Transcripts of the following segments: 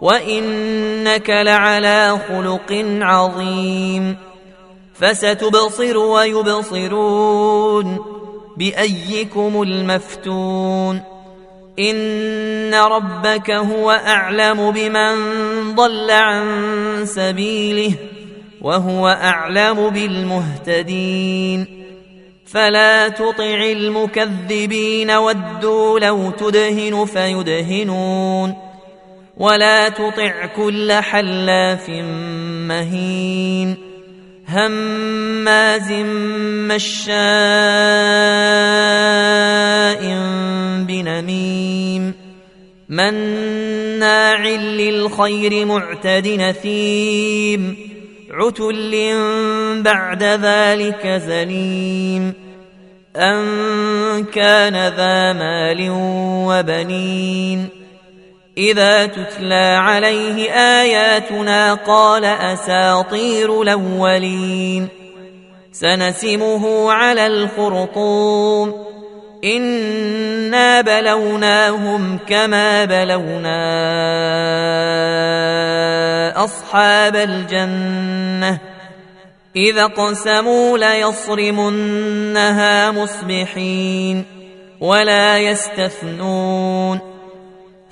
وانك لعلى خلق عظيم فستبصر ويبصرون بايكم المفتون ان ربك هو اعلم بمن ضل عن سبيله وهو اعلم بالمهتدين فلا تطع المكذبين ودوا لو تدهن فيدهنون ولا تطع كل حلاف مهين هماز مشاء بنميم مناع للخير معتد نثيم عتل بعد ذلك زليم أن كان ذا مال وبنين إذا تتلى عليه آياتنا قال أساطير الأولين. سنسمه على الخرطوم. إنا بلوناهم كما بلونا أصحاب الجنة. إذا اقسموا ليصرمنها مصبحين ولا يستثنون.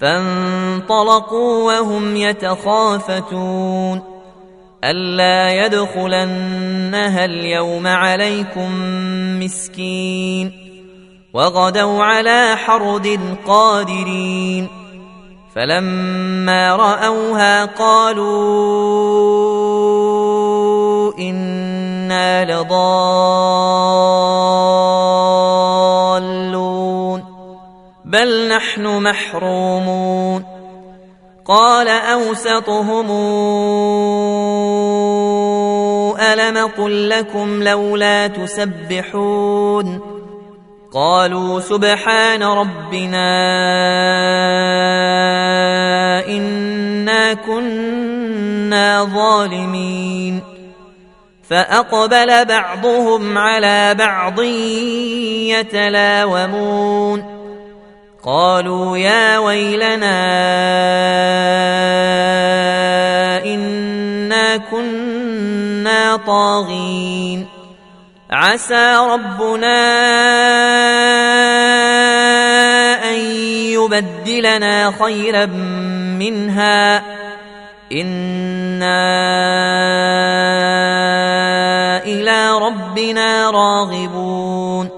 فانطلقوا وهم يتخافتون. ألا يدخلنها اليوم عليكم مسكين. وغدوا على حرد قادرين. فلما رأوها قالوا إنا لضالون بل نحن محرومون. قال أوسطهم ألم قل لكم لولا تسبحون؟ قالوا سبحان ربنا إنا كنا ظالمين. فأقبل بعضهم على بعض يتلاومون. قالوا يا ويلنا إنا كنا طاغين. عسى ربنا أن يبدلنا خيرا منها. إنا إلى ربنا راغبون.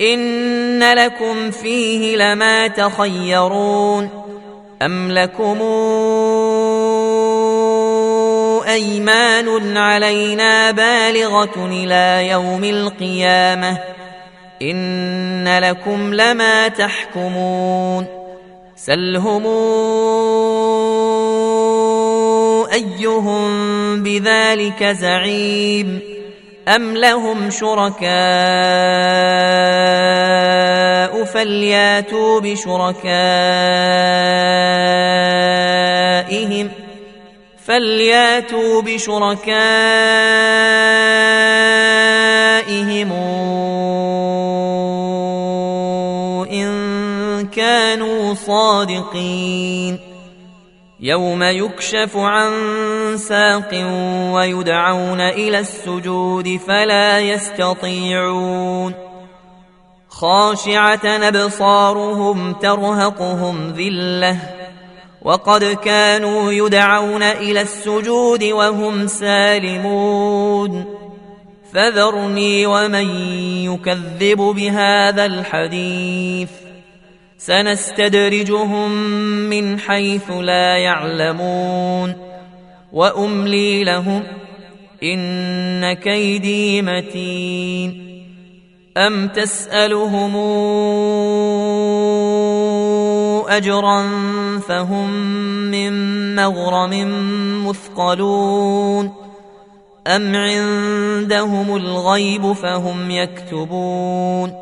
ان لكم فيه لما تخيرون ام لكم ايمان علينا بالغه إلى يوم القيامه ان لكم لما تحكمون سلهم ايهم بذلك زعيم ام لهم شركاء فلياتوا بشركائهم فلياتوا بشركائهم ان كانوا صادقين يوم يكشف عن ساق ويدعون إلى السجود فلا يستطيعون. خاشعة أبصارهم ترهقهم ذلة. وقد كانوا يدعون إلى السجود وهم سالمون. فذرني ومن يكذب بهذا الحديث. سنستدرجهم من حيث لا يعلمون. وأملي لهم إن كيدي متين. أم تسألهم أجرا فهم من مغرم مثقلون؟ أم عندهم الغيب فهم يكتبون؟